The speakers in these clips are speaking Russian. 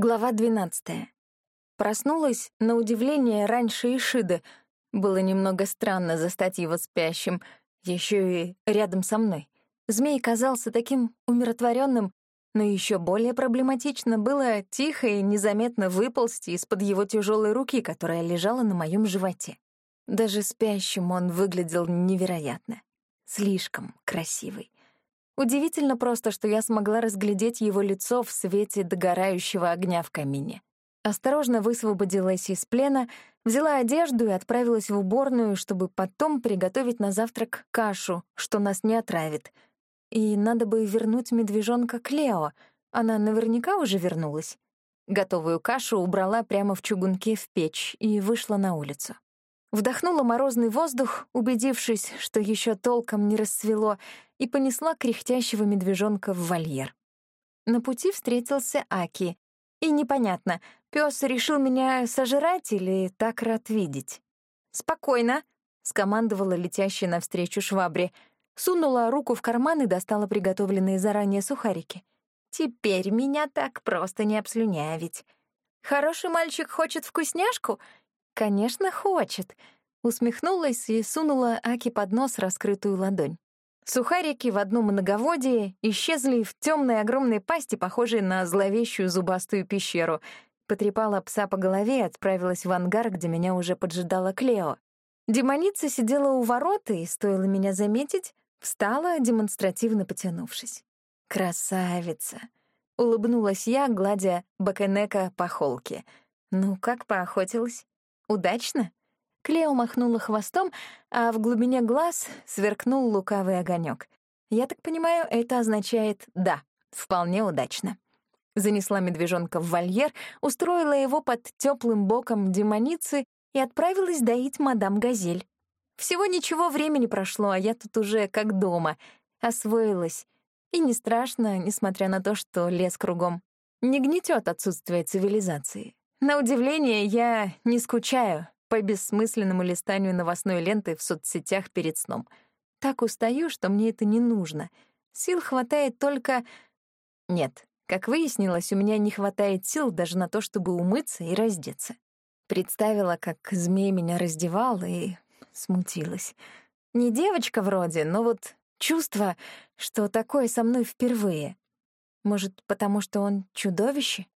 Глава 12. Проснулась, на удивление, раньше Ишиды. Было немного странно застать его спящим, еще и рядом со мной. Змей казался таким умиротворенным, но еще более проблематично было тихо и незаметно выползти из-под его тяжелой руки, которая лежала на моем животе. Даже спящим он выглядел невероятно. Слишком красивый. Удивительно просто, что я смогла разглядеть его лицо в свете догорающего огня в камине. Осторожно высвободилась из плена, взяла одежду и отправилась в уборную, чтобы потом приготовить на завтрак кашу, что нас не отравит. И надо бы вернуть медвежонка к Лео. Она наверняка уже вернулась. Готовую кашу убрала прямо в чугунке в печь и вышла на улицу. Вдохнула морозный воздух, убедившись, что еще толком не расцвело, и понесла кряхтящего медвежонка в вольер. На пути встретился Аки. И непонятно, пес решил меня сожрать или так рад видеть. «Спокойно», — скомандовала летящая навстречу швабре. Сунула руку в карман и достала приготовленные заранее сухарики. «Теперь меня так просто не обслюнявить. Хороший мальчик хочет вкусняшку?» «Конечно, хочет», — усмехнулась и сунула Аки под нос раскрытую ладонь. Сухарики в одном многоводии исчезли в темной огромной пасти, похожей на зловещую зубастую пещеру. Потрепала пса по голове и отправилась в ангар, где меня уже поджидала Клео. Демоница сидела у ворот, и, стоило меня заметить, встала, демонстративно потянувшись. «Красавица!» — улыбнулась я, гладя Бакенека по холке. «Ну, как поохотилась? Удачно?» Клео махнула хвостом, а в глубине глаз сверкнул лукавый огонек. Я так понимаю, это означает «да, вполне удачно». Занесла медвежонка в вольер, устроила его под теплым боком демоницы и отправилась доить мадам Газель. Всего ничего времени прошло, а я тут уже как дома. Освоилась. И не страшно, несмотря на то, что лес кругом. Не гнетет отсутствие цивилизации. На удивление, я не скучаю, по бессмысленному листанию новостной ленты в соцсетях перед сном. Так устаю, что мне это не нужно. Сил хватает только... Нет, как выяснилось, у меня не хватает сил даже на то, чтобы умыться и раздеться. Представила, как змей меня раздевал, и смутилась. Не девочка вроде, но вот чувство, что такое со мной впервые. Может, потому что он чудовище?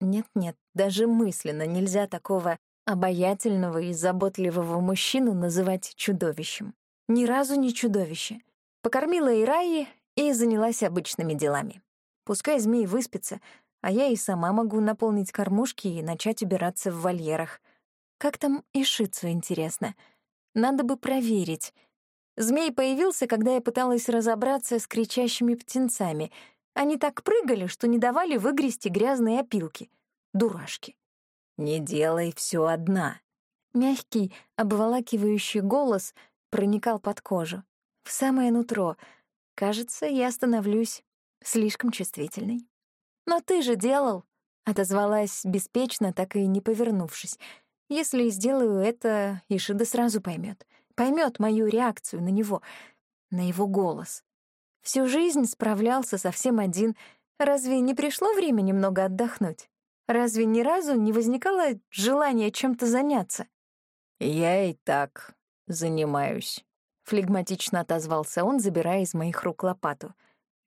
Нет-нет, даже мысленно нельзя такого обаятельного и заботливого мужчину называть чудовищем. Ни разу не чудовище. Покормила Ираи и занялась обычными делами. Пускай змей выспится, а я и сама могу наполнить кормушки и начать убираться в вольерах. Как там и шицу, интересно. Надо бы проверить. Змей появился, когда я пыталась разобраться с кричащими птенцами. Они так прыгали, что не давали выгрести грязные опилки. Дурашки. «Не делай все одна». Мягкий, обволакивающий голос проникал под кожу, в самое нутро. Кажется, я становлюсь слишком чувствительной. «Но ты же делал», — отозвалась беспечно, так и не повернувшись. «Если сделаю это, Ишида сразу поймет, поймет мою реакцию на него, на его голос. Всю жизнь справлялся совсем один. Разве не пришло время немного отдохнуть?» Разве ни разу не возникало желания чем-то заняться? «Я и так занимаюсь», — флегматично отозвался он, забирая из моих рук лопату.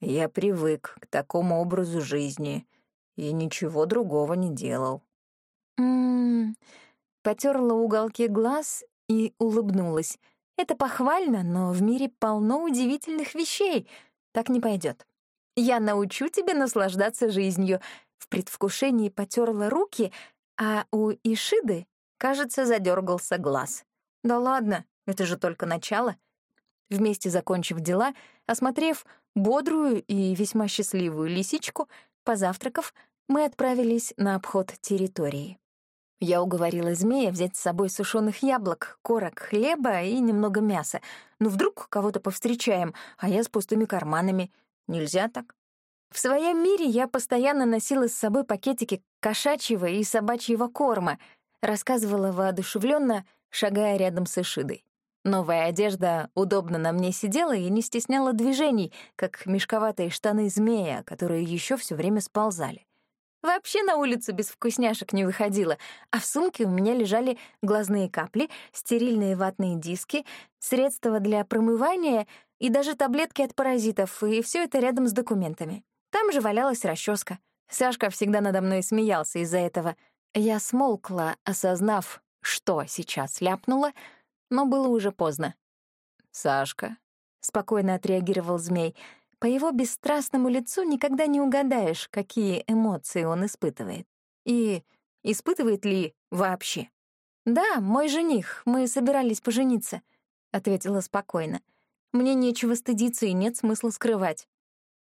«Я привык к такому образу жизни и ничего другого не делал». «М-м-м...» Потерла уголки глаз и улыбнулась. «Это похвально, но в мире полно удивительных вещей. Так не пойдет. Я научу тебя наслаждаться жизнью, в предвкушении потерла руки, а у Ишиды, кажется, задергался глаз. Да ладно, это же только начало. Вместе закончив дела, осмотрев бодрую и весьма счастливую лисичку, позавтракав, мы отправились на обход территории. Я уговорила змея взять с собой сушеных яблок, корок хлеба и немного мяса. Ну, вдруг кого-то повстречаем, а я с пустыми карманами. Нельзя так. В своем мире я постоянно носила с собой пакетики кошачьего и собачьего корма, рассказывала воодушевленно, шагая рядом с Ишидой. Новая одежда удобно на мне сидела и не стесняла движений, как мешковатые штаны змея, которые еще все время сползали. Вообще на улицу без вкусняшек не выходила, а в сумке у меня лежали глазные капли, стерильные ватные диски, средства для промывания и даже таблетки от паразитов, и все это рядом с документами. Там же валялась расческа. Сашка всегда надо мной смеялся из-за этого. Я смолкла, осознав, что сейчас ляпнула, но было уже поздно. «Сашка», — спокойно отреагировал змей, — по его бесстрастному лицу никогда не угадаешь, какие эмоции он испытывает. И испытывает ли вообще. «Да, мой жених, мы собирались пожениться», — ответила спокойно. «Мне нечего стыдиться и нет смысла скрывать».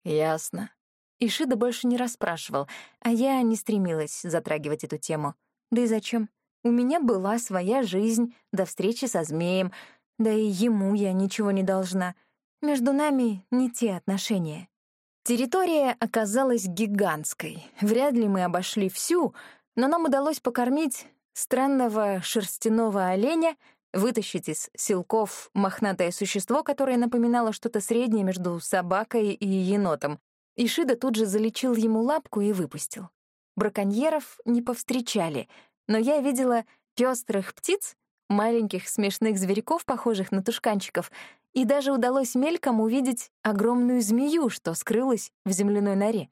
«Ясно». Ишида больше не расспрашивал, а я не стремилась затрагивать эту тему. Да и зачем? У меня была своя жизнь до встречи со змеем, да и ему я ничего не должна — между нами не те отношения. Территория оказалась гигантской. Вряд ли мы обошли всю, но нам удалось покормить странного шерстяного оленя, вытащить из силков мохнатое существо, которое напоминало что-то среднее между собакой и енотом. Ишида тут же залечил ему лапку и выпустил. Браконьеров не повстречали, но я видела пестрых птиц, маленьких смешных зверьков, похожих на тушканчиков, и даже удалось мельком увидеть огромную змею, что скрылась в земляной норе.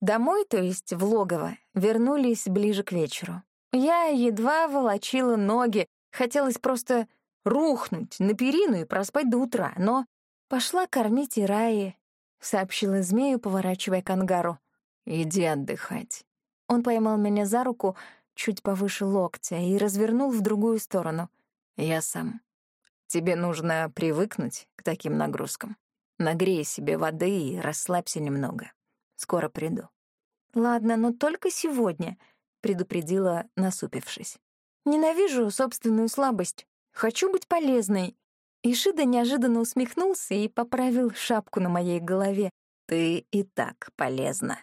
Домой, то есть в логово, вернулись ближе к вечеру. Я едва волочила ноги, хотелось просто рухнуть на перину и проспать до утра, но пошла кормить Ираи, сообщила змею, поворачивая к ангару. «Иди отдыхать». Он поймал меня за руку чуть повыше локтя и развернул в другую сторону. «Я сам». Тебе нужно привыкнуть к таким нагрузкам. Нагрей себе воды и расслабься немного. Скоро приду». «Ладно, но только сегодня», — предупредила, насупившись. «Ненавижу собственную слабость. Хочу быть полезной». Ишида неожиданно усмехнулся и поправил шапку на моей голове. «Ты и так полезна».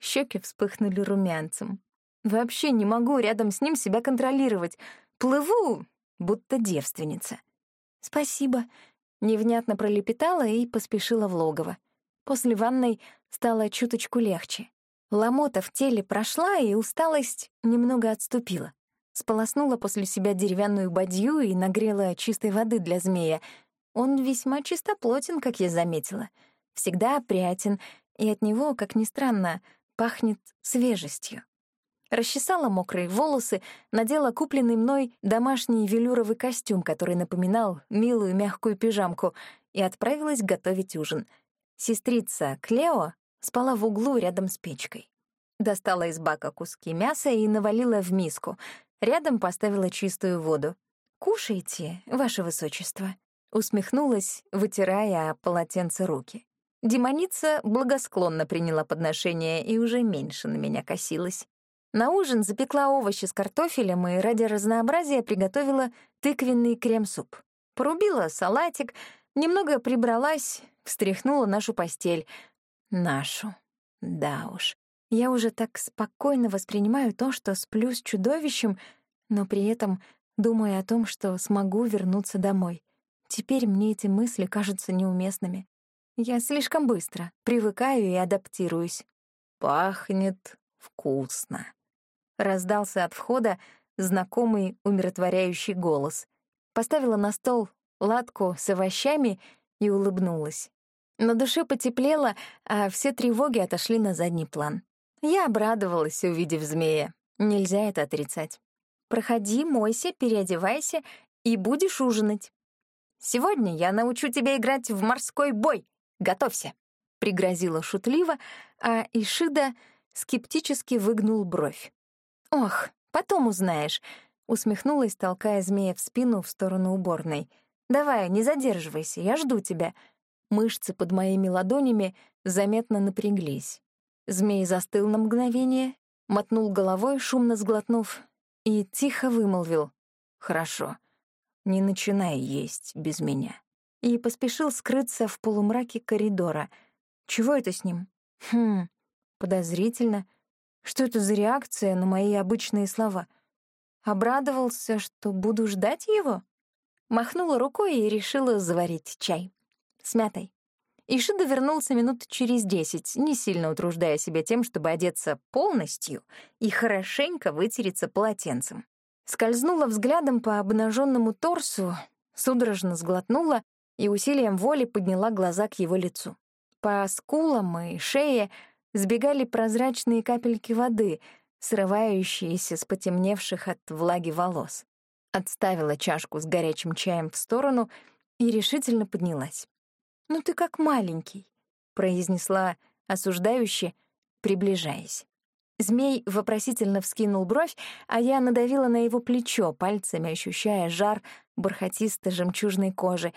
Щеки вспыхнули румянцем. Вообще не могу рядом с ним себя контролировать. Плыву, будто девственница. «Спасибо», — невнятно пролепетала и поспешила в логово. После ванной стало чуточку легче. Ломота в теле прошла, и усталость немного отступила. Сполоснула после себя деревянную бадью и нагрела чистой воды для змея. Он весьма чистоплотен, как я заметила. Всегда опрятен, и от него, как ни странно, пахнет свежестью. Расчесала мокрые волосы, надела купленный мной домашний велюровый костюм, который напоминал милую мягкую пижамку, и отправилась готовить ужин. Сестрица Клео спала в углу рядом с печкой. Достала из бака куски мяса и навалила в миску. Рядом поставила чистую воду. «Кушайте, ваше высочество», — усмехнулась, вытирая полотенце руки. Демоница благосклонно приняла подношение и уже меньше на меня косилась. На ужин запекла овощи с картофелем и ради разнообразия приготовила тыквенный крем-суп. Порубила салатик, немного прибралась, встряхнула нашу постель. Нашу. Да уж. Я уже так спокойно воспринимаю то, что сплю с чудовищем, но при этом думаю о том, что смогу вернуться домой. Теперь мне эти мысли кажутся неуместными. Я слишком быстро привыкаю и адаптируюсь. «Пахнет вкусно», Раздался от входа знакомый умиротворяющий голос. Поставила на стол ладку с овощами и улыбнулась. На душе потеплело, а все тревоги отошли на задний план. Я обрадовалась, увидев змея. Нельзя это отрицать. «Проходи, мойся, переодевайся и будешь ужинать. Сегодня я научу тебя играть в морской бой. Готовься!» — пригрозила шутливо, а Ишида скептически выгнул бровь. «Ох, потом узнаешь», — усмехнулась, толкая змея в спину в сторону уборной. «Давай, не задерживайся, я жду тебя». Мышцы под моими ладонями заметно напряглись. Змей застыл на мгновение, мотнул головой, шумно сглотнув, и тихо вымолвил «Хорошо, не начинай есть без меня». И поспешил скрыться в полумраке коридора. Чего это с ним? Хм, подозрительно. Что это за реакция на мои обычные слова? Обрадовался, что буду ждать его? Махнула рукой и решила заварить чай. С мятой. Ишида вернулся минут через десять, не сильно утруждая себя тем, чтобы одеться полностью и хорошенько вытереться полотенцем. Скользнула взглядом по обнаженному торсу, судорожно сглотнула и усилием воли подняла глаза к его лицу. По скулам и шее сбегали прозрачные капельки воды, срывающиеся с потемневших от влаги волос. Отставила чашку с горячим чаем в сторону и решительно поднялась. «Ну ты как маленький», — произнесла осуждающе, приближаясь. Змей вопросительно вскинул бровь, а я надавила на его плечо, пальцами ощущая жар бархатисто-жемчужной кожи,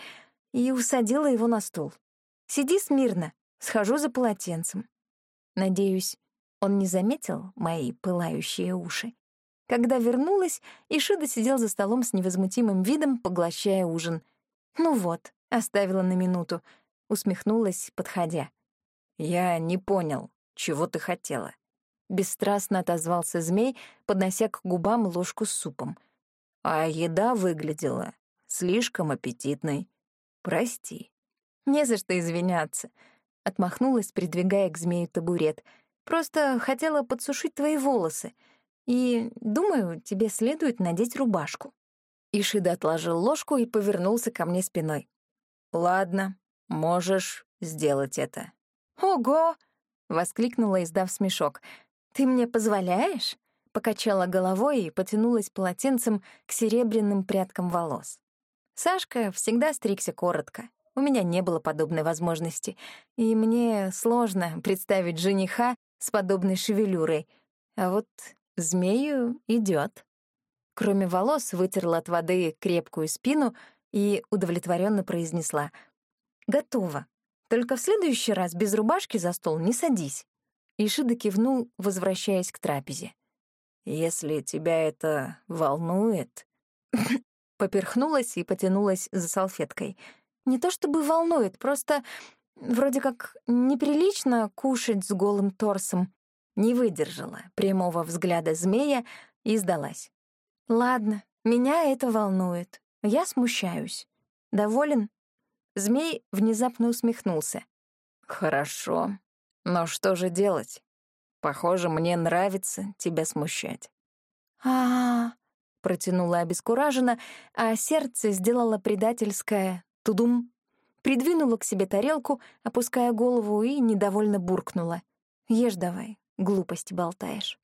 и усадила его на стул. «Сиди смирно, схожу за полотенцем». Надеюсь, он не заметил мои пылающие уши. Когда вернулась, Ишида сидел за столом с невозмутимым видом, поглощая ужин. «Ну вот», — оставила на минуту, усмехнулась, подходя. «Я не понял, чего ты хотела?» Бесстрастно отозвался змей, поднося к губам ложку с супом. А еда выглядела слишком аппетитной. Прости. Не за что извиняться. Отмахнулась, придвигая к змею табурет. Просто хотела подсушить твои волосы. И, думаю, тебе следует надеть рубашку. Ишида отложил ложку и повернулся ко мне спиной. «Ладно, можешь сделать это». «Ого!» — воскликнула, издав смешок. «Ты мне позволяешь?» Покачала головой и потянулась полотенцем к серебряным прядкам волос. Сашка всегда стригся коротко. У меня не было подобной возможности, и мне сложно представить жениха с подобной шевелюрой. А вот змею идет. Кроме волос, вытерла от воды крепкую спину и удовлетворенно произнесла. «Готово. Только в следующий раз без рубашки за стол не садись». Ишида кивнул, возвращаясь к трапезе. «Если тебя это волнует...» Поперхнулась и потянулась за салфеткой. «Не то чтобы волнует, просто вроде как неприлично кушать с голым торсом». Не выдержала прямого взгляда змея и сдалась. «Ладно, меня это волнует. Я смущаюсь. Доволен?» Змей внезапно усмехнулся. «Хорошо. Но что же делать? Похоже, мне нравится тебя смущать. А, протянула обескураженно, а сердце сделало предательское тудум, придвинула к себе тарелку, опуская голову и недовольно буркнула: "Ешь давай, глупости болтаешь".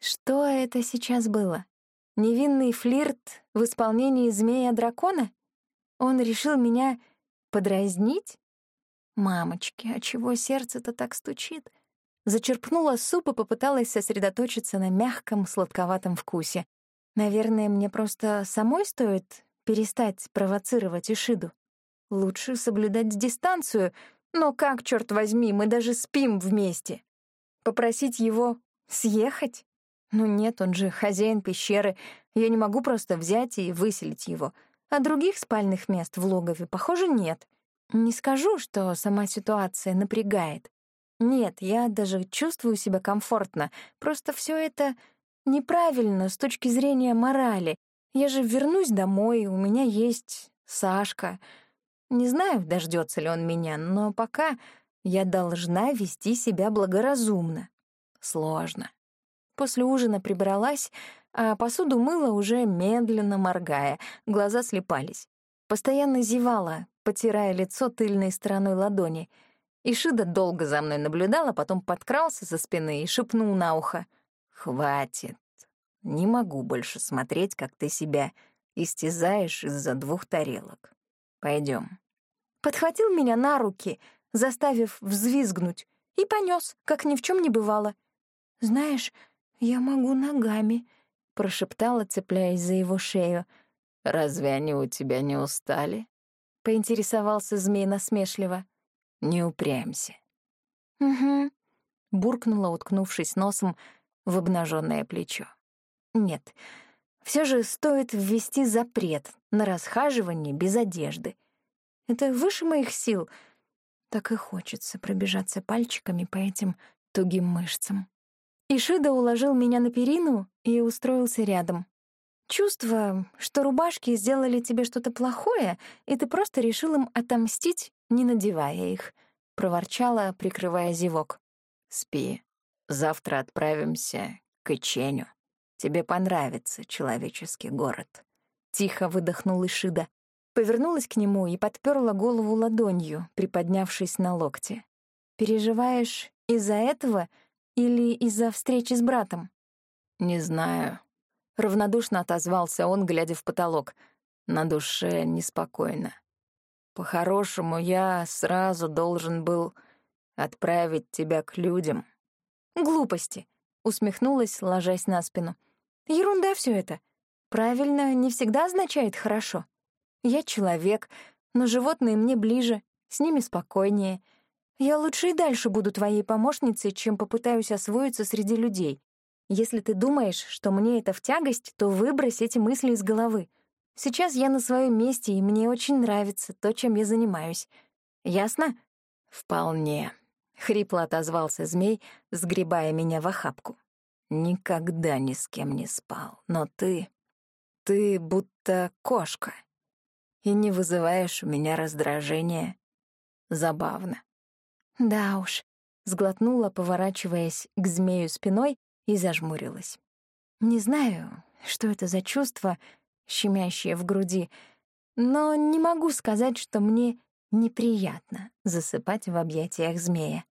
Что это сейчас было? Невинный флирт в исполнении змея-дракона? Он решил меня подразнить? Мамочки, а чего сердце-то так стучит? Зачерпнула суп и попыталась сосредоточиться на мягком, сладковатом вкусе. Наверное, мне просто самой стоит перестать провоцировать Ишиду. Лучше соблюдать дистанцию, но как, черт возьми, мы даже спим вместе. Попросить его съехать? Ну нет, он же хозяин пещеры. Я не могу просто взять и выселить его. А других спальных мест в логове, похоже, нет. Не скажу, что сама ситуация напрягает. Нет, я даже чувствую себя комфортно. Просто все это неправильно с точки зрения морали. Я же вернусь домой, у меня есть Сашка. Не знаю, дождется ли он меня, но пока я должна вести себя благоразумно. Сложно. После ужина прибралась, а посуду мыла уже медленно моргая, глаза слепались. Постоянно зевала, потирая лицо тыльной стороной ладони. Ишида долго за мной наблюдал, а потом подкрался со спины и шепнул на ухо. «Хватит. Не могу больше смотреть, как ты себя истязаешь из-за двух тарелок. Пойдем. Подхватил меня на руки, заставив взвизгнуть, и понес, как ни в чем не бывало. «Знаешь, я могу ногами», — прошептала, цепляясь за его шею. «Разве они у тебя не устали?» — поинтересовался змей насмешливо. «Не упрямься». «Угу», — буркнула, уткнувшись носом в обнаженное плечо. «Нет, все же стоит ввести запрет на расхаживание без одежды. Это выше моих сил. Так и хочется пробежаться пальчиками по этим тугим мышцам». Ишида уложил меня на перину и устроился рядом. Чувство, что рубашки сделали тебе что-то плохое, и ты просто решил им отомстить, не надевая их. — проворчала, прикрывая зевок. «Спи. Завтра отправимся к Иченю. Тебе понравится человеческий город». Тихо выдохнул Ишида. Повернулась к нему и подперла голову ладонью, приподнявшись на локте. «Переживаешь из-за этого или из-за встречи с братом?» «Не знаю». Равнодушно отозвался он, глядя в потолок. На душе неспокойно. По-хорошему, я сразу должен был отправить тебя к людям. «Глупости», — усмехнулась, ложась на спину. «Ерунда все это. Правильно не всегда означает «хорошо». Я человек, но животные мне ближе, с ними спокойнее. Я лучше и дальше буду твоей помощницей, чем попытаюсь освоиться среди людей. Если ты думаешь, что мне это в тягость, то выбрось эти мысли из головы. Сейчас я на своем месте, и мне очень нравится то, чем я занимаюсь. Ясно? Вполне. Хрипло отозвался змей, сгребая меня в охапку. Никогда ни с кем не спал, но ты... Ты будто кошка. И не вызываешь у меня раздражения. Забавно. Да уж, сглотнула, поворачиваясь к змею спиной и зажмурилась. Не знаю, что это за чувство, щемящее в груди, но не могу сказать, что мне неприятно засыпать в объятиях змея.